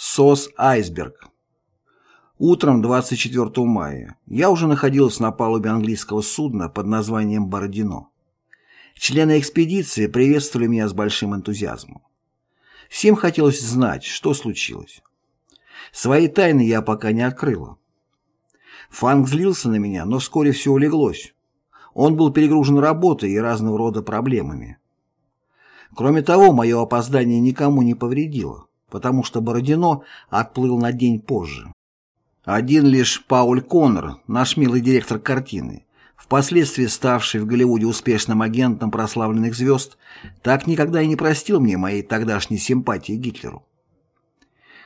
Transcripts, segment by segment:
СОС «Айсберг». Утром 24 мая я уже находился на палубе английского судна под названием «Бородино». Члены экспедиции приветствовали меня с большим энтузиазмом. Всем хотелось знать, что случилось. Свои тайны я пока не открыла. Фанк злился на меня, но вскоре все улеглось. Он был перегружен работой и разного рода проблемами. Кроме того, мое опоздание никому не повредило потому что Бородино отплыл на день позже. Один лишь Пауль Коннор, наш милый директор картины, впоследствии ставший в Голливуде успешным агентом прославленных звезд, так никогда и не простил мне моей тогдашней симпатии Гитлеру.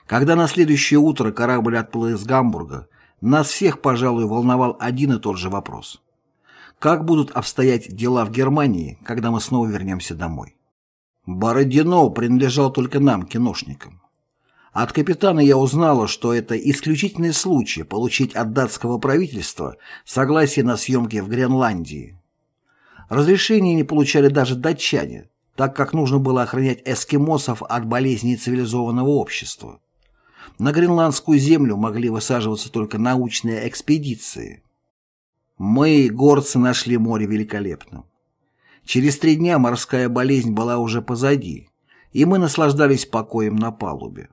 Когда на следующее утро корабль отплыл из Гамбурга, нас всех, пожалуй, волновал один и тот же вопрос. Как будут обстоять дела в Германии, когда мы снова вернемся домой? Бородино принадлежал только нам, киношникам. От капитана я узнала, что это исключительный случай получить от датского правительства согласие на съемки в Гренландии. Разрешение не получали даже датчане, так как нужно было охранять эскимосов от болезней цивилизованного общества. На гренландскую землю могли высаживаться только научные экспедиции. Мы, горцы, нашли море великолепным. Через три дня морская болезнь была уже позади, и мы наслаждались покоем на палубе.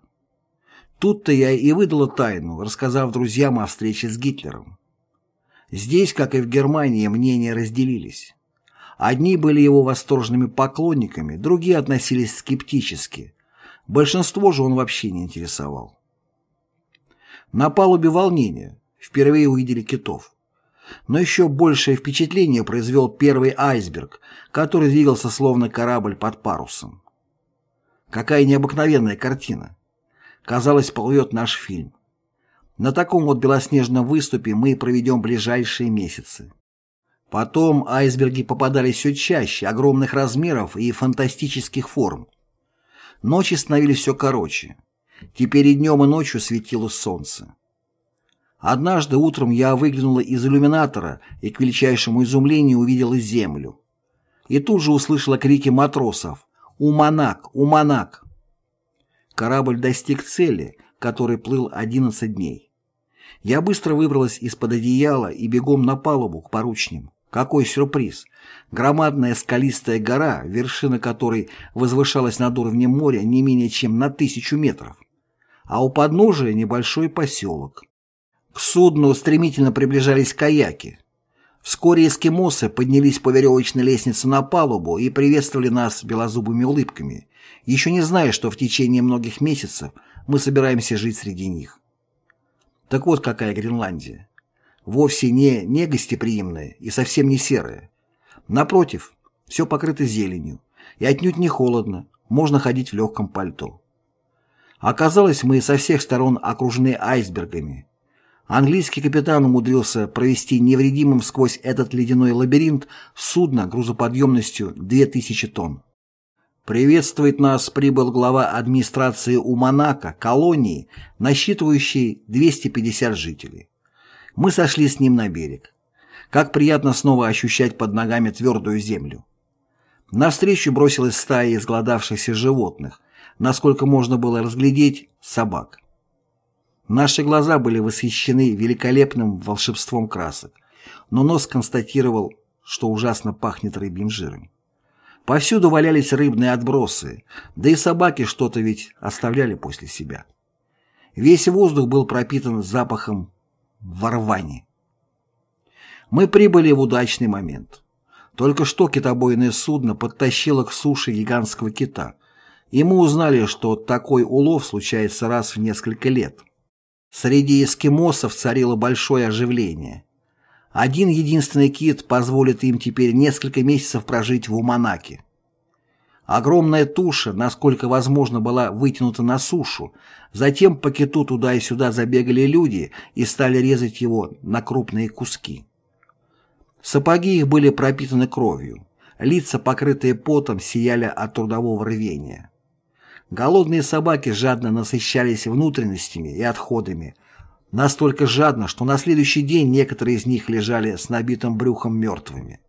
Тут-то я и выдала тайну, рассказав друзьям о встрече с Гитлером. Здесь, как и в Германии, мнения разделились. Одни были его восторженными поклонниками, другие относились скептически. Большинство же он вообще не интересовал. На палубе волнения. Впервые увидели китов. Но еще большее впечатление произвел первый айсберг, который двигался словно корабль под парусом. Какая необыкновенная картина. Казалось, плывет наш фильм. На таком вот белоснежном выступе мы проведем ближайшие месяцы. Потом айсберги попадались все чаще, огромных размеров и фантастических форм. Ночи становились все короче. Теперь и днем, и ночью светило солнце. Однажды утром я выглянула из иллюминатора и к величайшему изумлению увидела землю. И тут же услышала крики матросов «Уманак! Уманак!». Корабль достиг цели, который плыл 11 дней. Я быстро выбралась из-под одеяла и бегом на палубу к поручням. Какой сюрприз! Громадная скалистая гора, вершина которой возвышалась над уровнем моря не менее чем на тысячу метров. А у подножия небольшой поселок. К судну стремительно приближались каяки. Вскоре эскимосы поднялись по веревочной лестнице на палубу и приветствовали нас белозубыми улыбками, еще не зная, что в течение многих месяцев мы собираемся жить среди них. Так вот какая Гренландия. Вовсе не негостеприимная и совсем не серая. Напротив, все покрыто зеленью, и отнюдь не холодно, можно ходить в легком пальто. Оказалось, мы со всех сторон окружены айсбергами, Английский капитан умудрился провести невредимым сквозь этот ледяной лабиринт судно грузоподъемностью 2000 тонн. Приветствовать нас прибыл глава администрации у Монако, колонии, насчитывающей 250 жителей. Мы сошли с ним на берег. Как приятно снова ощущать под ногами твердую землю. Навстречу бросилась стая изгладавшихся животных, насколько можно было разглядеть собак. Наши глаза были восхищены великолепным волшебством красок, но нос констатировал, что ужасно пахнет рыбьим жиром. Повсюду валялись рыбные отбросы, да и собаки что-то ведь оставляли после себя. Весь воздух был пропитан запахом ворвани. Мы прибыли в удачный момент. Только что китобойное судно подтащило к суше гигантского кита, и мы узнали, что такой улов случается раз в несколько лет. Среди эскимосов царило большое оживление. Один единственный кит позволит им теперь несколько месяцев прожить в Уманаке. Огромная туша, насколько возможно, была вытянута на сушу, затем по киту туда и сюда забегали люди и стали резать его на крупные куски. Сапоги их были пропитаны кровью, лица, покрытые потом, сияли от трудового рвения. Голодные собаки жадно насыщались внутренностями и отходами, настолько жадно, что на следующий день некоторые из них лежали с набитым брюхом мертвыми.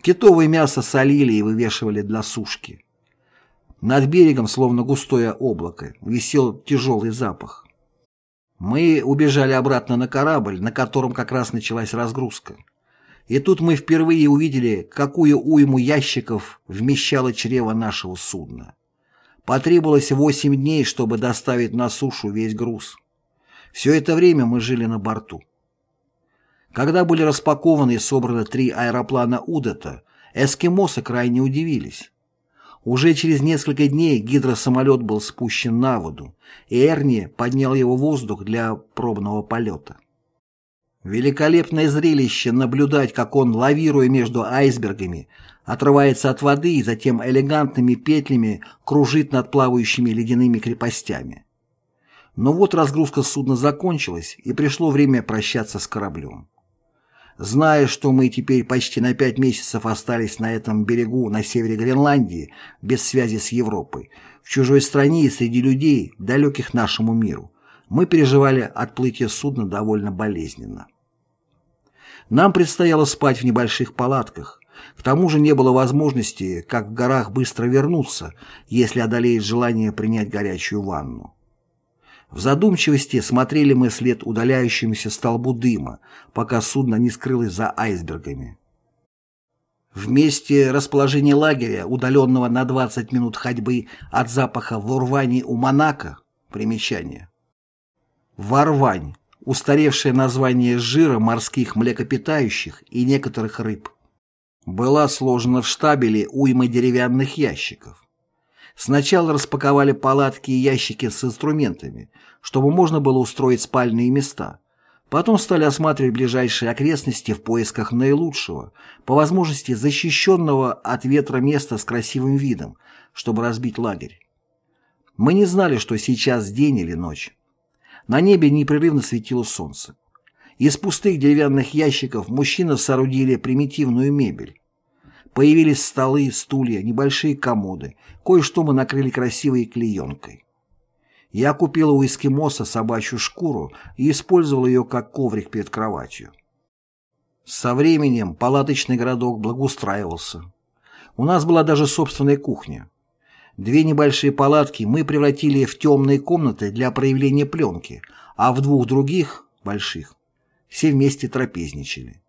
Китовое мясо солили и вывешивали для сушки. Над берегом, словно густое облако, висел тяжелый запах. Мы убежали обратно на корабль, на котором как раз началась разгрузка. И тут мы впервые увидели, какую уйму ящиков вмещало чрево нашего судна. Потребовалось восемь дней, чтобы доставить на сушу весь груз. Все это время мы жили на борту. Когда были распакованы и собраны три аэроплана Удата, эскимосы крайне удивились. Уже через несколько дней гидросамолет был спущен на воду, и Эрни поднял его в воздух для пробного полета. Великолепное зрелище наблюдать, как он, лавируя между айсбергами, отрывается от воды и затем элегантными петлями кружит над плавающими ледяными крепостями. Но вот разгрузка судна закончилась, и пришло время прощаться с кораблем. Зная, что мы теперь почти на пять месяцев остались на этом берегу на севере Гренландии, без связи с Европой, в чужой стране и среди людей, далеких нашему миру, мы переживали отплытие судна довольно болезненно. Нам предстояло спать в небольших палатках, к тому же не было возможности, как в горах, быстро вернуться, если одолеет желание принять горячую ванну. В задумчивости смотрели мы след удаляющемуся столбу дыма, пока судно не скрылось за айсбергами. В месте расположения лагеря, удаленного на 20 минут ходьбы от запаха ворвани у Монако, примечание. Варвань – устаревшее название жира морских млекопитающих и некоторых рыб. Была сложена в штабеле уйма деревянных ящиков. Сначала распаковали палатки и ящики с инструментами, чтобы можно было устроить спальные места. Потом стали осматривать ближайшие окрестности в поисках наилучшего, по возможности защищенного от ветра места с красивым видом, чтобы разбить лагерь. Мы не знали, что сейчас день или ночь. На небе непрерывно светило солнце. Из пустых деревянных ящиков мужчины соорудили примитивную мебель. Появились столы, стулья, небольшие комоды. Кое-что мы накрыли красивой клеенкой. Я купила у эскимоса собачью шкуру и использовал ее как коврик перед кроватью. Со временем палаточный городок благоустраивался. У нас была даже собственная кухня. Две небольшие палатки мы превратили в темные комнаты для проявления пленки, а в двух других, больших, все вместе трапезничали.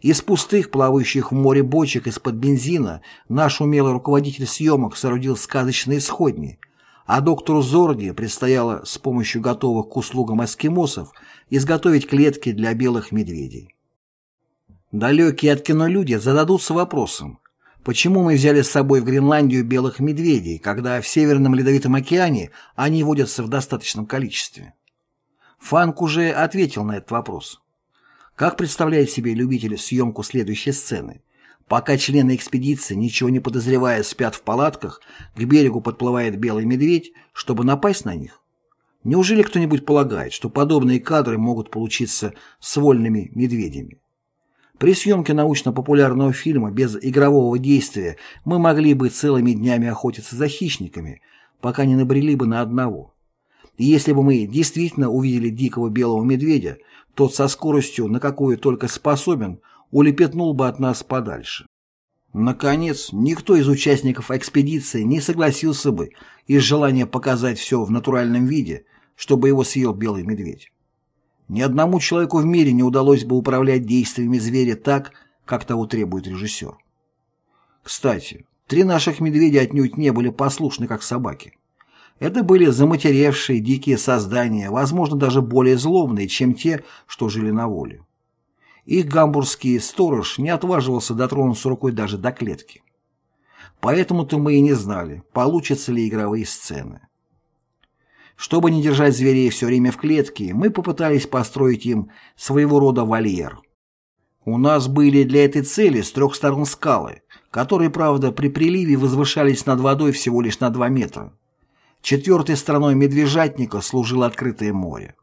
Из пустых, плавающих в море бочек из-под бензина наш умелый руководитель съемок соорудил сказочные сходни, а доктору Зорги предстояло с помощью готовых к услугам эскимосов изготовить клетки для белых медведей. Далекие от кино люди зададутся вопросом, почему мы взяли с собой в Гренландию белых медведей, когда в Северном Ледовитом океане они водятся в достаточном количестве? Фанк уже ответил на этот вопрос. Как представляет себе любитель съемку следующей сцены? Пока члены экспедиции, ничего не подозревая, спят в палатках, к берегу подплывает белый медведь, чтобы напасть на них? Неужели кто-нибудь полагает, что подобные кадры могут получиться с вольными медведями? При съемке научно-популярного фильма без игрового действия мы могли бы целыми днями охотиться за хищниками, пока не набрели бы на одного. И если бы мы действительно увидели дикого белого медведя, тот со скоростью, на какую только способен, улепетнул бы от нас подальше. Наконец, никто из участников экспедиции не согласился бы из желания показать все в натуральном виде, чтобы его съел белый медведь. Ни одному человеку в мире не удалось бы управлять действиями зверя так, как того требует режиссер. Кстати, три наших медведя отнюдь не были послушны, как собаки. Это были заматеревшие дикие создания, возможно, даже более злобные, чем те, что жили на воле. Их гамбургский сторож не отваживался дотронуться рукой даже до клетки. Поэтому-то мы и не знали, получатся ли игровые сцены. Чтобы не держать зверей все время в клетке, мы попытались построить им своего рода вольер. У нас были для этой цели с трех сторон скалы, которые, правда, при приливе возвышались над водой всего лишь на 2 метра. Четвертой стороной медвежатника служило открытое море.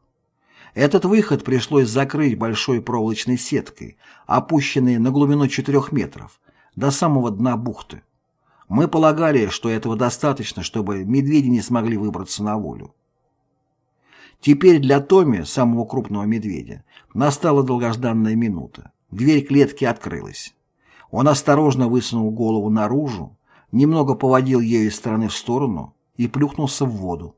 Этот выход пришлось закрыть большой проволочной сеткой, опущенной на глубину 4 метров, до самого дна бухты. Мы полагали, что этого достаточно, чтобы медведи не смогли выбраться на волю. Теперь для Томи, самого крупного медведя, настала долгожданная минута. Дверь клетки открылась. Он осторожно высунул голову наружу, немного поводил ею из стороны в сторону и плюхнулся в воду.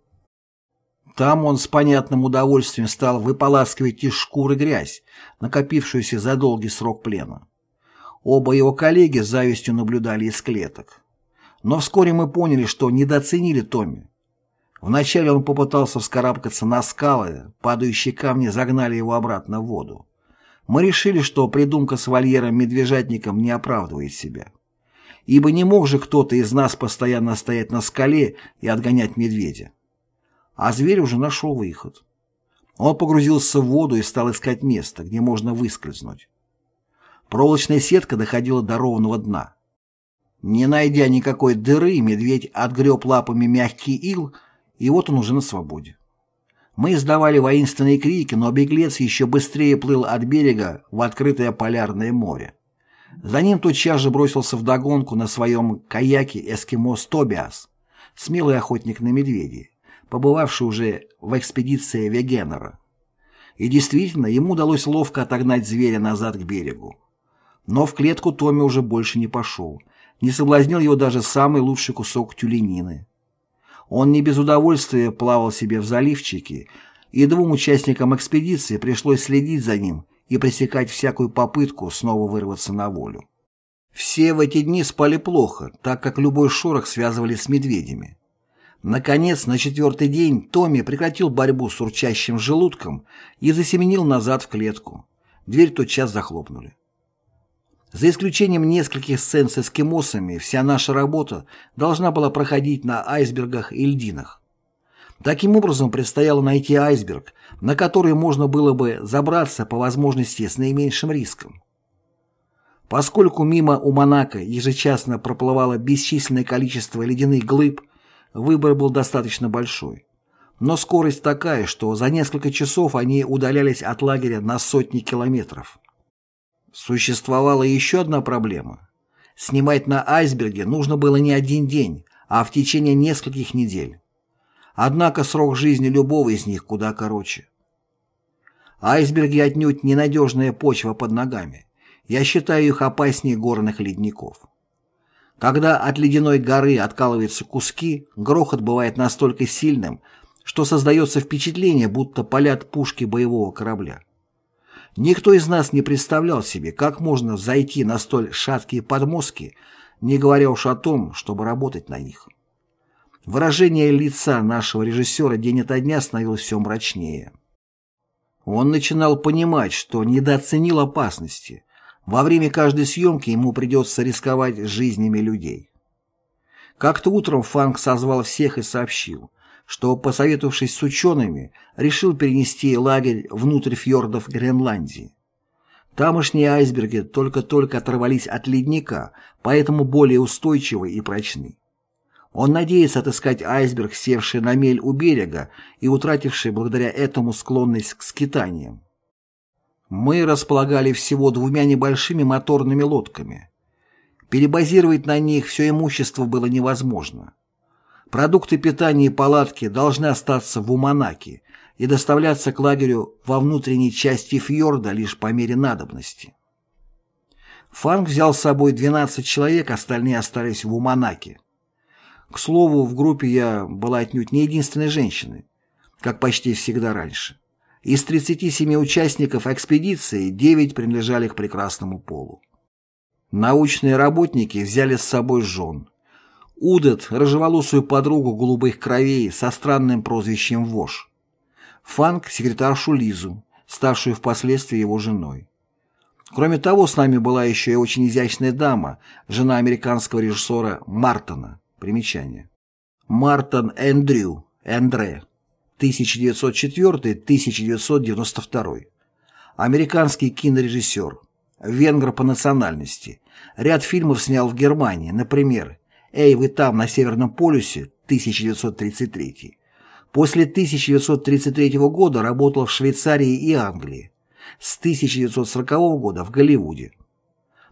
Там он с понятным удовольствием стал выполаскивать из шкуры грязь, накопившуюся за долгий срок плена. Оба его коллеги с завистью наблюдали из клеток. Но вскоре мы поняли, что недооценили Томми. Вначале он попытался вскарабкаться на скалы, падающие камни загнали его обратно в воду. Мы решили, что придумка с вольером-медвежатником не оправдывает себя. Ибо не мог же кто-то из нас постоянно стоять на скале и отгонять медведя. А зверь уже нашел выход. Он погрузился в воду и стал искать место, где можно выскользнуть. Проволочная сетка доходила до ровного дна. Не найдя никакой дыры, медведь отгреб лапами мягкий ил, и вот он уже на свободе. Мы издавали воинственные крики, но беглец еще быстрее плыл от берега в открытое полярное море. За ним тотчас же бросился вдогонку на своем каяке эскимос Тобиас, смелый охотник на медведей, побывавший уже в экспедиции Вегенера. И действительно, ему удалось ловко отогнать зверя назад к берегу. Но в клетку Томми уже больше не пошел. Не соблазнил его даже самый лучший кусок тюленины. Он не без удовольствия плавал себе в заливчике, и двум участникам экспедиции пришлось следить за ним и пресекать всякую попытку снова вырваться на волю. Все в эти дни спали плохо, так как любой шорох связывали с медведями. Наконец, на четвертый день Томми прекратил борьбу с урчащим желудком и засеменил назад в клетку. Дверь тотчас захлопнули. За исключением нескольких сцен с эскимосами, вся наша работа должна была проходить на айсбергах и льдинах. Таким образом, предстояло найти айсберг, на который можно было бы забраться по возможности с наименьшим риском. Поскольку мимо у Монако ежечасно проплывало бесчисленное количество ледяных глыб, выбор был достаточно большой. Но скорость такая, что за несколько часов они удалялись от лагеря на сотни километров. Существовала еще одна проблема. Снимать на айсберге нужно было не один день, а в течение нескольких недель. Однако срок жизни любого из них куда короче. Айсберги отнюдь ненадежная почва под ногами. Я считаю их опаснее горных ледников. Когда от ледяной горы откалываются куски, грохот бывает настолько сильным, что создается впечатление, будто палят пушки боевого корабля. Никто из нас не представлял себе, как можно зайти на столь шаткие подмостки, не говоря уж о том, чтобы работать на них. Выражение лица нашего режиссера день ото дня становилось все мрачнее. Он начинал понимать, что недооценил опасности. Во время каждой съемки ему придется рисковать жизнями людей. Как-то утром Фанк созвал всех и сообщил, что, посоветовавшись с учеными, решил перенести лагерь внутрь фьордов Гренландии. Тамошние айсберги только-только оторвались от ледника, поэтому более устойчивы и прочны. Он надеется отыскать айсберг, севший на мель у берега и утративший благодаря этому склонность к скитаниям. Мы располагали всего двумя небольшими моторными лодками. Перебазировать на них все имущество было невозможно. Продукты питания и палатки должны остаться в Уманаке и доставляться к лагерю во внутренней части фьорда лишь по мере надобности. Фанк взял с собой 12 человек, остальные остались в Уманаке. К слову, в группе я была отнюдь не единственной женщиной, как почти всегда раньше. Из 37 участников экспедиции 9 принадлежали к прекрасному полу. Научные работники взяли с собой жен. Удет, рыжеволосую подругу голубых кровей со странным прозвищем Вош. Фанк – секретаршу Лизу, ставшую впоследствии его женой. Кроме того, с нами была еще и очень изящная дама, жена американского режиссера Мартона. Примечание. Мартон Эндрю, Эндре, 1904-1992. Американский кинорежиссер. Венгр по национальности. Ряд фильмов снял в Германии, например, «Эй, вы там, на Северном полюсе» 1933. После 1933 года работал в Швейцарии и Англии. С 1940 года в Голливуде.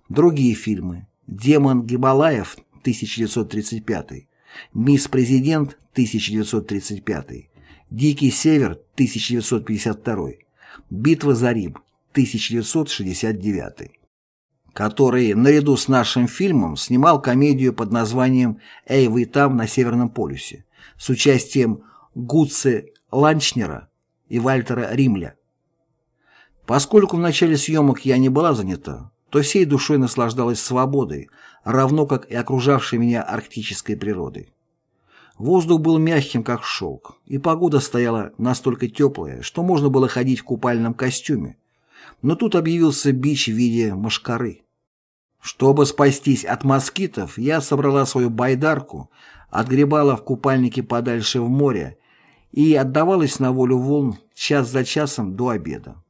Другие фильмы «Демон Гималаев» 1935, «Мисс Президент» 1935, «Дикий север» 1952, «Битва за Рим» 1969. который, наряду с нашим фильмом, снимал комедию под названием «Эй, вы там, на Северном полюсе» с участием Гуци Ланчнера и Вальтера Римля. Поскольку в начале съемок я не была занята, то всей душой наслаждалась свободой, равно как и окружавшей меня арктической природой. Воздух был мягким, как шелк, и погода стояла настолько теплая, что можно было ходить в купальном костюме. Но тут объявился бич в виде мошкары. Чтобы спастись от москитов, я собрала свою байдарку, отгребала в купальнике подальше в море и отдавалась на волю волн час за часом до обеда.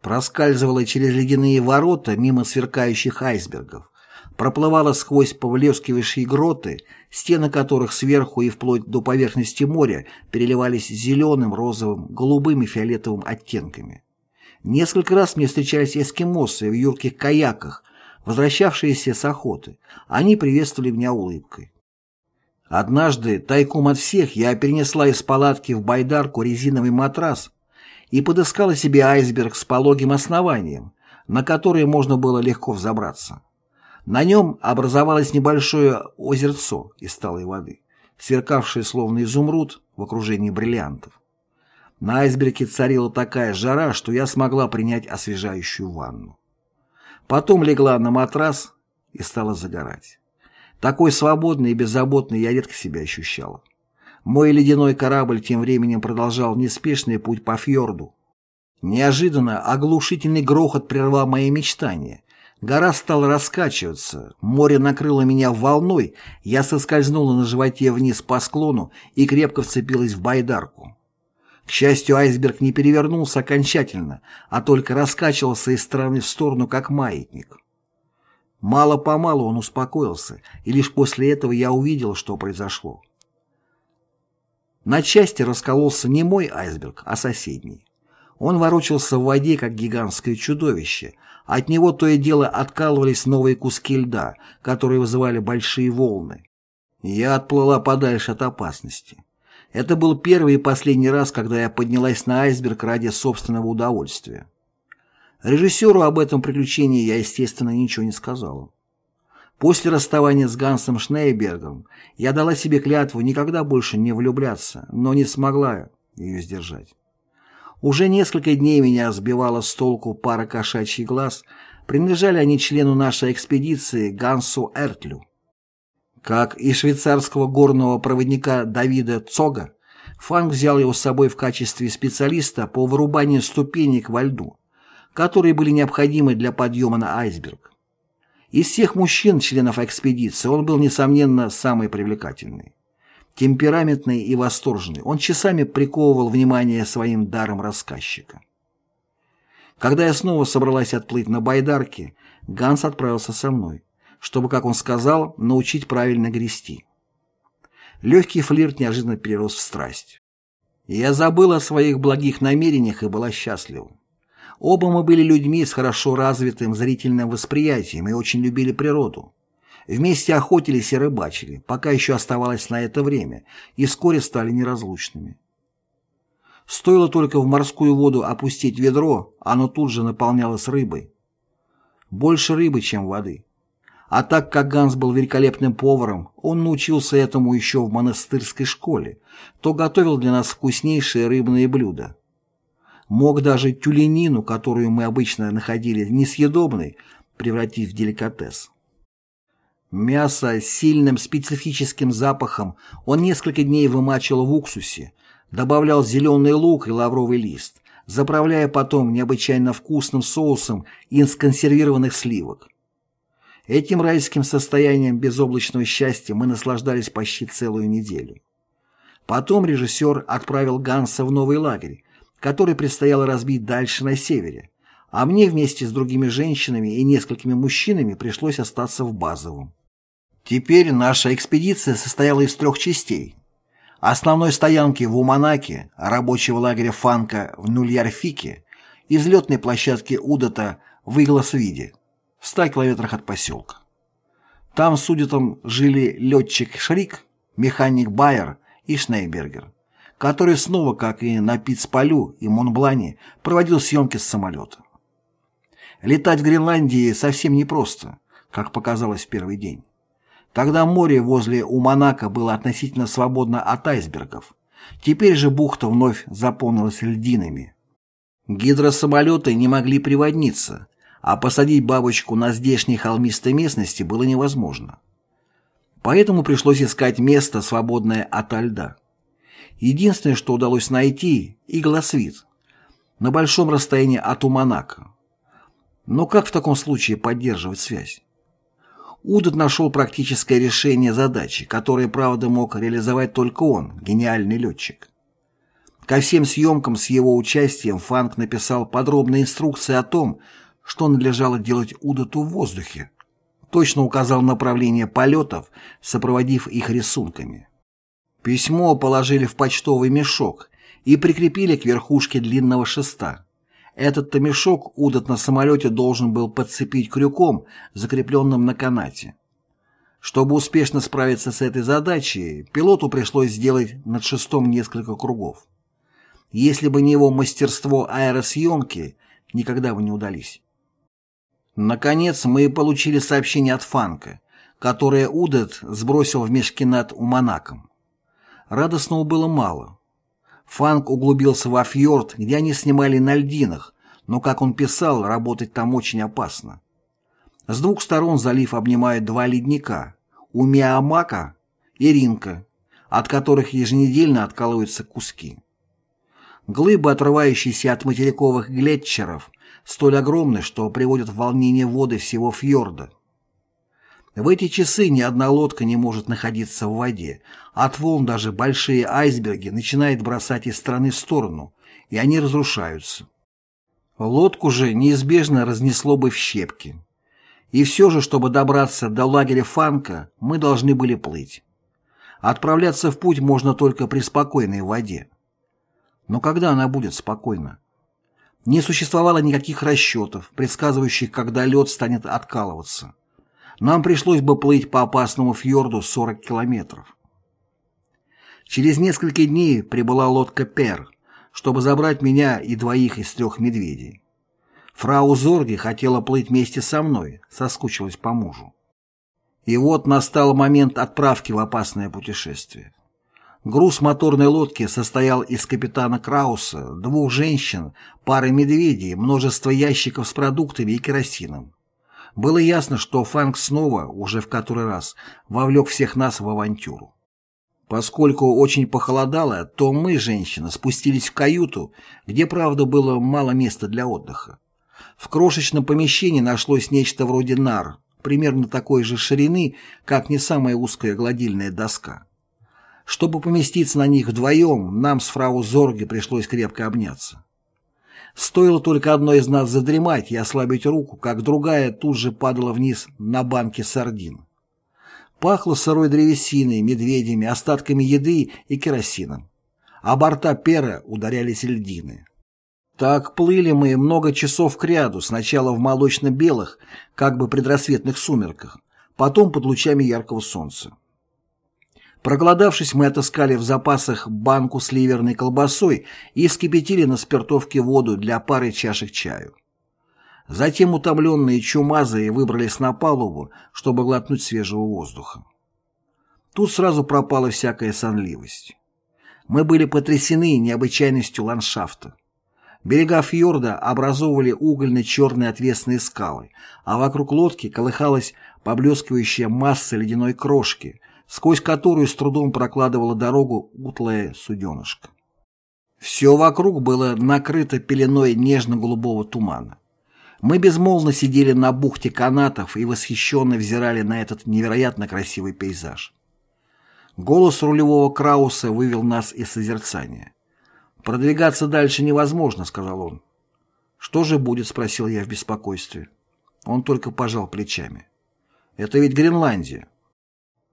Проскальзывала через ледяные ворота мимо сверкающих айсбергов, проплывала сквозь повлескивающие гроты, стены которых сверху и вплоть до поверхности моря переливались зеленым, розовым, голубым и фиолетовым оттенками. Несколько раз мне встречались эскимосы в юрких каяках, возвращавшиеся с охоты. Они приветствовали меня улыбкой. Однажды, тайком от всех, я перенесла из палатки в байдарку резиновый матрас и подыскала себе айсберг с пологим основанием, на который можно было легко взобраться. На нем образовалось небольшое озерцо из сталой воды, сверкавшее словно изумруд в окружении бриллиантов. На айсберге царила такая жара, что я смогла принять освежающую ванну. Потом легла на матрас и стала загорать. Такой свободный и беззаботный я редко себя ощущала. Мой ледяной корабль тем временем продолжал неспешный путь по фьорду. Неожиданно оглушительный грохот прервал мои мечтания, Гора стала раскачиваться, море накрыло меня волной, я соскользнула на животе вниз по склону и крепко вцепилась в байдарку. К счастью, айсберг не перевернулся окончательно, а только раскачивался из стороны в сторону, как маятник. Мало-помалу он успокоился, и лишь после этого я увидел, что произошло. На части раскололся не мой айсберг, а соседний. Он ворочался в воде, как гигантское чудовище, от него то и дело откалывались новые куски льда, которые вызывали большие волны. Я отплыла подальше от опасности. Это был первый и последний раз, когда я поднялась на айсберг ради собственного удовольствия. Режиссеру об этом приключении я, естественно, ничего не сказала. После расставания с Гансом Шнейбергом я дала себе клятву никогда больше не влюбляться, но не смогла ее сдержать. Уже несколько дней меня сбивала с толку пара кошачьих глаз, принадлежали они члену нашей экспедиции Гансу Эртлю. Как и швейцарского горного проводника Давида Цога, Фанк взял его с собой в качестве специалиста по вырубанию ступенек во льду, которые были необходимы для подъема на айсберг. Из всех мужчин, членов экспедиции, он был, несомненно, самый привлекательный. Темпераментный и восторженный, он часами приковывал внимание своим даром рассказчика. Когда я снова собралась отплыть на байдарке, Ганс отправился со мной, чтобы, как он сказал, научить правильно грести. Легкий флирт неожиданно перерос в страсть. Я забыла о своих благих намерениях и была счастлива. Оба мы были людьми с хорошо развитым зрительным восприятием и очень любили природу. Вместе охотились и рыбачили, пока еще оставалось на это время, и вскоре стали неразлучными. Стоило только в морскую воду опустить ведро, оно тут же наполнялось рыбой. Больше рыбы, чем воды. А так как Ганс был великолепным поваром, он научился этому еще в монастырской школе, то готовил для нас вкуснейшие рыбные блюда. Мог даже тюленину, которую мы обычно находили несъедобной, превратить в деликатес. Мясо с сильным специфическим запахом он несколько дней вымачивал в уксусе, добавлял зеленый лук и лавровый лист, заправляя потом необычайно вкусным соусом из консервированных сливок. Этим райским состоянием безоблачного счастья мы наслаждались почти целую неделю. Потом режиссер отправил Ганса в новый лагерь, который предстояло разбить дальше на севере, а мне вместе с другими женщинами и несколькими мужчинами пришлось остаться в базовом. Теперь наша экспедиция состояла из трех частей. Основной стоянки в Уманаке, рабочего лагеря Фанка в Нульярфике и взлетной площадки Удата в Игласвиде, в 100 километрах от поселка. Там с Удатом жили летчик Шрик, механик Байер и Шнейбергер, который снова, как и на Пицполю и Монблане, проводил съемки с самолета. Летать в Гренландии совсем непросто, как показалось в первый день. Тогда море возле Уманака было относительно свободно от айсбергов. Теперь же бухта вновь заполнилась льдинами. Гидросамолеты не могли приводниться, а посадить бабочку на здешней холмистой местности было невозможно. Поэтому пришлось искать место, свободное от льда. Единственное, что удалось найти – иглосвит, на большом расстоянии от Уманака. Но как в таком случае поддерживать связь? Удот нашел практическое решение задачи, которое, правда, мог реализовать только он, гениальный летчик. Ко всем съемкам с его участием Фанк написал подробные инструкции о том, что надлежало делать Удоту в воздухе. Точно указал направление полетов, сопроводив их рисунками. Письмо положили в почтовый мешок и прикрепили к верхушке длинного шеста. Этот-то мешок удот на самолете должен был подцепить крюком, закрепленным на канате. Чтобы успешно справиться с этой задачей, пилоту пришлось сделать над шестом несколько кругов. Если бы не его мастерство аэросъемки, никогда бы не удались. Наконец, мы получили сообщение от Фанка, которое Удет сбросил в мешки над Уманаком. Радостного было мало. Фанк углубился во фьорд, где они снимали на льдинах, но, как он писал, работать там очень опасно. С двух сторон залив обнимает два ледника – Умиамака и Ринка, от которых еженедельно откалываются куски. Глыбы, отрывающиеся от материковых глетчеров, столь огромны, что приводят в волнение воды всего фьорда. В эти часы ни одна лодка не может находиться в воде. От волн даже большие айсберги начинают бросать из стороны в сторону, и они разрушаются. Лодку же неизбежно разнесло бы в щепки. И все же, чтобы добраться до лагеря Фанка, мы должны были плыть. Отправляться в путь можно только при спокойной воде. Но когда она будет спокойна? Не существовало никаких расчетов, предсказывающих, когда лед станет откалываться. Нам пришлось бы плыть по опасному фьорду 40 километров. Через несколько дней прибыла лодка «Пер», чтобы забрать меня и двоих из трех медведей. Фрау Зорги хотела плыть вместе со мной, соскучилась по мужу. И вот настал момент отправки в опасное путешествие. Груз моторной лодки состоял из капитана Крауса, двух женщин, пары медведей, множества ящиков с продуктами и керосином. Было ясно, что Фанк снова, уже в который раз, вовлек всех нас в авантюру. Поскольку очень похолодало, то мы, женщины, спустились в каюту, где, правда, было мало места для отдыха. В крошечном помещении нашлось нечто вроде нар, примерно такой же ширины, как не самая узкая гладильная доска. Чтобы поместиться на них вдвоем, нам с фрау Зорге пришлось крепко обняться. Стоило только одной из нас задремать и ослабить руку, как другая тут же падала вниз на банке сардин. Пахло сырой древесиной, медведями, остатками еды и керосином. А борта пера ударялись льдины. Так плыли мы много часов кряду, сначала в молочно-белых, как бы предрассветных сумерках, потом под лучами яркого солнца. Проголодавшись, мы отыскали в запасах банку с ливерной колбасой и вскипятили на спиртовке воду для пары чашек чаю. Затем утомленные чумазые выбрались на палубу, чтобы глотнуть свежего воздуха. Тут сразу пропала всякая сонливость. Мы были потрясены необычайностью ландшафта. Берега фьорда образовывали угольно-черные отвесные скалы, а вокруг лодки колыхалась поблескивающая масса ледяной крошки, сквозь которую с трудом прокладывала дорогу утлая суденышко. Все вокруг было накрыто пеленой нежно-голубого тумана. Мы безмолвно сидели на бухте канатов и восхищенно взирали на этот невероятно красивый пейзаж. Голос рулевого Крауса вывел нас из созерцания. «Продвигаться дальше невозможно», — сказал он. «Что же будет?» — спросил я в беспокойстве. Он только пожал плечами. «Это ведь Гренландия.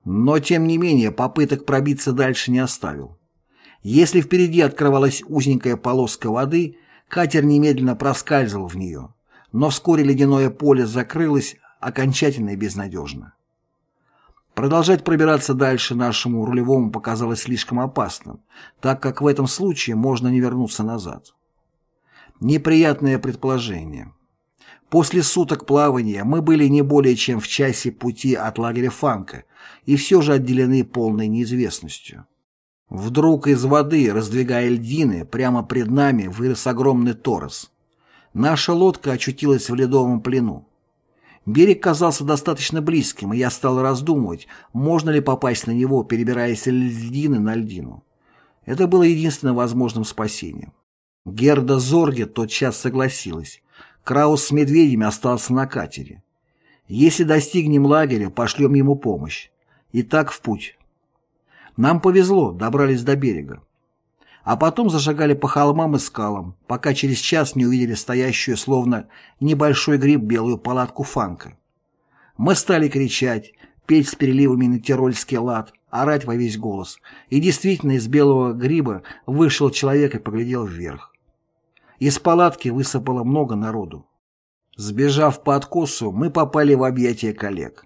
Но, тем не менее, попыток пробиться дальше не оставил. Если впереди открывалась узенькая полоска воды, катер немедленно проскальзывал в нее, но вскоре ледяное поле закрылось окончательно и безнадежно. Продолжать пробираться дальше нашему рулевому показалось слишком опасным, так как в этом случае можно не вернуться назад. Неприятное предположение. После суток плавания мы были не более чем в часе пути от лагеря Фанка и все же отделены полной неизвестностью. Вдруг из воды, раздвигая льдины, прямо пред нами вырос огромный торос. Наша лодка очутилась в ледовом плену. Берег казался достаточно близким, и я стал раздумывать, можно ли попасть на него, перебираясь льдины на льдину. Это было единственным возможным спасением. Герда Зорге тотчас согласилась. Краус с медведями остался на катере. Если достигнем лагеря, пошлем ему помощь. И так в путь. Нам повезло, добрались до берега. А потом зашагали по холмам и скалам, пока через час не увидели стоящую, словно небольшой гриб, белую палатку фанка. Мы стали кричать, петь с переливами на тирольский лад, орать во весь голос. И действительно из белого гриба вышел человек и поглядел вверх. Из палатки высыпало много народу. Сбежав по откосу, мы попали в объятия коллег.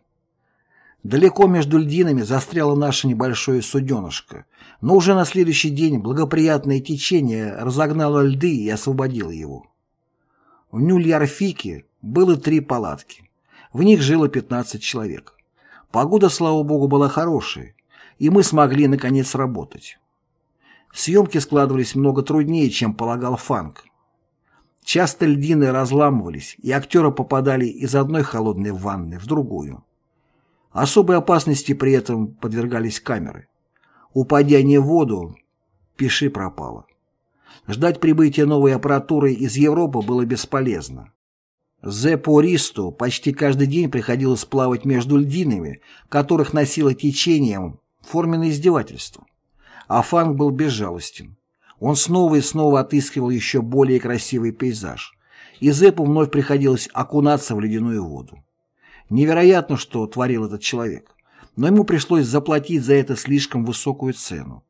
Далеко между льдинами застряло наше небольшое суденышко, но уже на следующий день благоприятное течение разогнало льды и освободило его. В Нюльярфике было три палатки. В них жило 15 человек. Погода, слава богу, была хорошая, и мы смогли, наконец, работать. Съемки складывались много труднее, чем полагал Фанк. Часто льдины разламывались, и актеры попадали из одной холодной ванны в другую. Особой опасности при этом подвергались камеры. Упадение в воду, пиши пропало. Ждать прибытия новой аппаратуры из Европы было бесполезно. Зеппо Ристу почти каждый день приходилось плавать между льдинами, которых носило течением форменное издевательство. А Фанк был безжалостен. Он снова и снова отыскивал еще более красивый пейзаж, и Зеппу вновь приходилось окунаться в ледяную воду. Невероятно, что творил этот человек, но ему пришлось заплатить за это слишком высокую цену.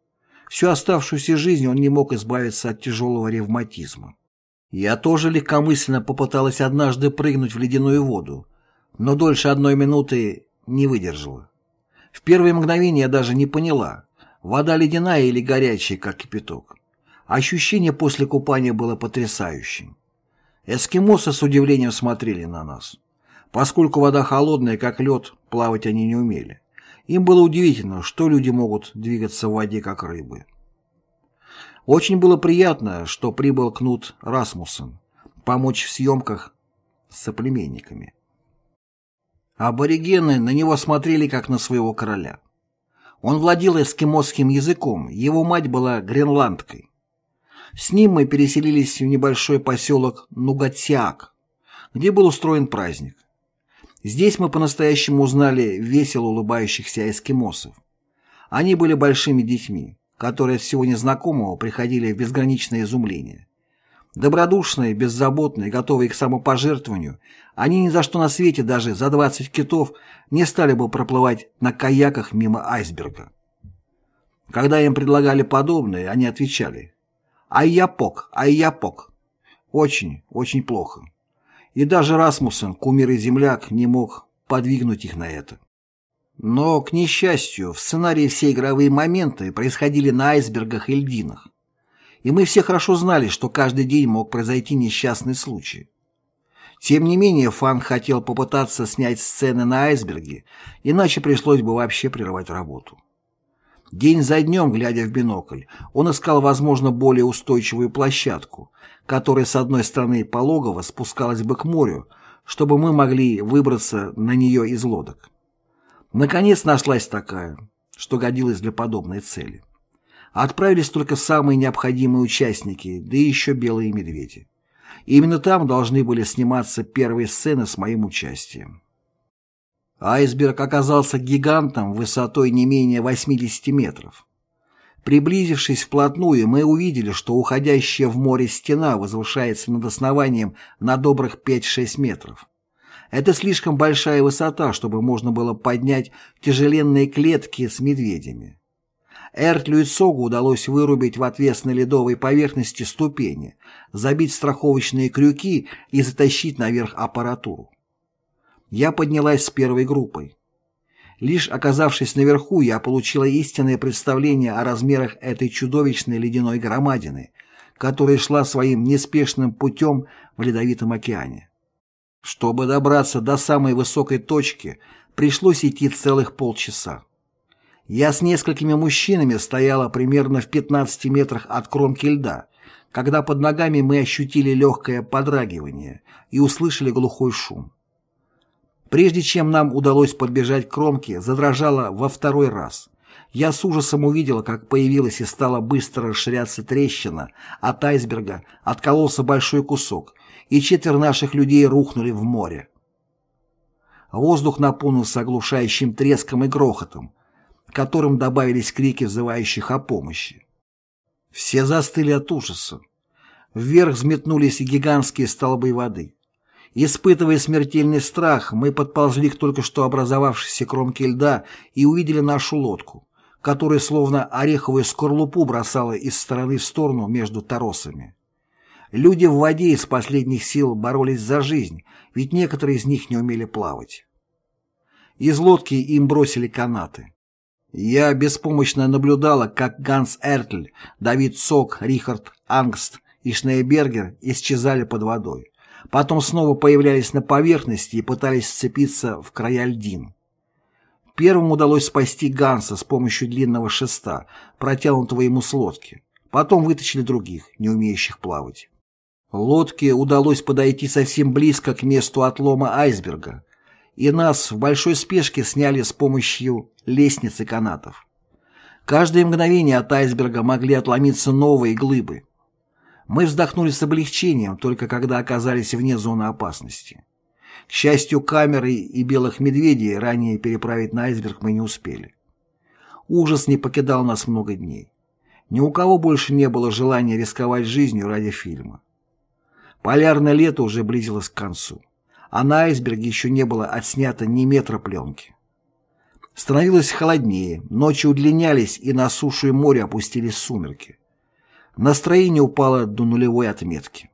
Всю оставшуюся жизнь он не мог избавиться от тяжелого ревматизма. Я тоже легкомысленно попыталась однажды прыгнуть в ледяную воду, но дольше одной минуты не выдержала. В первые мгновения я даже не поняла, вода ледяная или горячая, как кипяток. Ощущение после купания было потрясающим. Эскимосы с удивлением смотрели на нас. Поскольку вода холодная, как лед, плавать они не умели. Им было удивительно, что люди могут двигаться в воде, как рыбы. Очень было приятно, что прибыл Кнут Расмуссен помочь в съемках с соплеменниками. Аборигены на него смотрели как на своего короля. Он владел эскимосским языком, его мать была гренландкой. С ним мы переселились в небольшой поселок Нугатсиак, где был устроен праздник. Здесь мы по-настоящему узнали весело улыбающихся эскимосов. Они были большими детьми, которые от всего незнакомого приходили в безграничное изумление. Добродушные, беззаботные, готовые к самопожертвованию, они ни за что на свете, даже за 20 китов, не стали бы проплывать на каяках мимо айсберга. Когда им предлагали подобное, они отвечали «Ай я пок, ай я пок». Очень, очень плохо. И даже Расмуссен, кумир и земляк, не мог подвигнуть их на это. Но, к несчастью, в сценарии все игровые моменты происходили на айсбергах и льдинах и мы все хорошо знали, что каждый день мог произойти несчастный случай. Тем не менее, Фан хотел попытаться снять сцены на айсберге, иначе пришлось бы вообще прервать работу. День за днем, глядя в бинокль, он искал, возможно, более устойчивую площадку, которая с одной стороны пологово спускалась бы к морю, чтобы мы могли выбраться на нее из лодок. Наконец нашлась такая, что годилась для подобной цели. Отправились только самые необходимые участники, да и еще белые медведи. Именно там должны были сниматься первые сцены с моим участием. Айсберг оказался гигантом высотой не менее 80 метров. Приблизившись вплотную, мы увидели, что уходящая в море стена возвышается над основанием на добрых 5-6 метров. Это слишком большая высота, чтобы можно было поднять тяжеленные клетки с медведями. Эртлю и Цогу удалось вырубить в отвесной ледовой поверхности ступени, забить страховочные крюки и затащить наверх аппаратуру. Я поднялась с первой группой. Лишь оказавшись наверху, я получила истинное представление о размерах этой чудовищной ледяной громадины, которая шла своим неспешным путем в ледовитом океане. Чтобы добраться до самой высокой точки, пришлось идти целых полчаса. Я с несколькими мужчинами стояла примерно в 15 метрах от кромки льда, когда под ногами мы ощутили легкое подрагивание и услышали глухой шум. Прежде чем нам удалось подбежать к кромке, задрожало во второй раз. Я с ужасом увидела, как появилась и стала быстро расширяться трещина, от айсберга откололся большой кусок, и четверо наших людей рухнули в море. Воздух наполнился оглушающим треском и грохотом, к которым добавились крики взывающих о помощи. Все застыли от ужаса. Вверх взметнулись и гигантские столбы воды. Испытывая смертельный страх, мы подползли к только что образовавшейся кромке льда и увидели нашу лодку, которая словно ореховую скорлупу бросала из стороны в сторону между торосами. Люди в воде из последних сил боролись за жизнь, ведь некоторые из них не умели плавать. Из лодки им бросили канаты. Я беспомощно наблюдала, как Ганс Эртль, Давид Сок, Рихард Ангст и Шнейбергер исчезали под водой. Потом снова появлялись на поверхности и пытались сцепиться в края льдин. Первым удалось спасти Ганса с помощью длинного шеста, протянутого ему с лодки. Потом вытащили других, не умеющих плавать. Лодке удалось подойти совсем близко к месту отлома айсберга, и нас в большой спешке сняли с помощью лестницы канатов. Каждое мгновение от айсберга могли отломиться новые глыбы. Мы вздохнули с облегчением, только когда оказались вне зоны опасности. К счастью, камеры и белых медведей ранее переправить на айсберг мы не успели. Ужас не покидал нас много дней. Ни у кого больше не было желания рисковать жизнью ради фильма. Полярное лето уже близилось к концу, а на айсберге еще не было отснято ни метра пленки. Становилось холоднее, ночи удлинялись, и на сушу и море опустились сумерки. Настроение упало до нулевой отметки.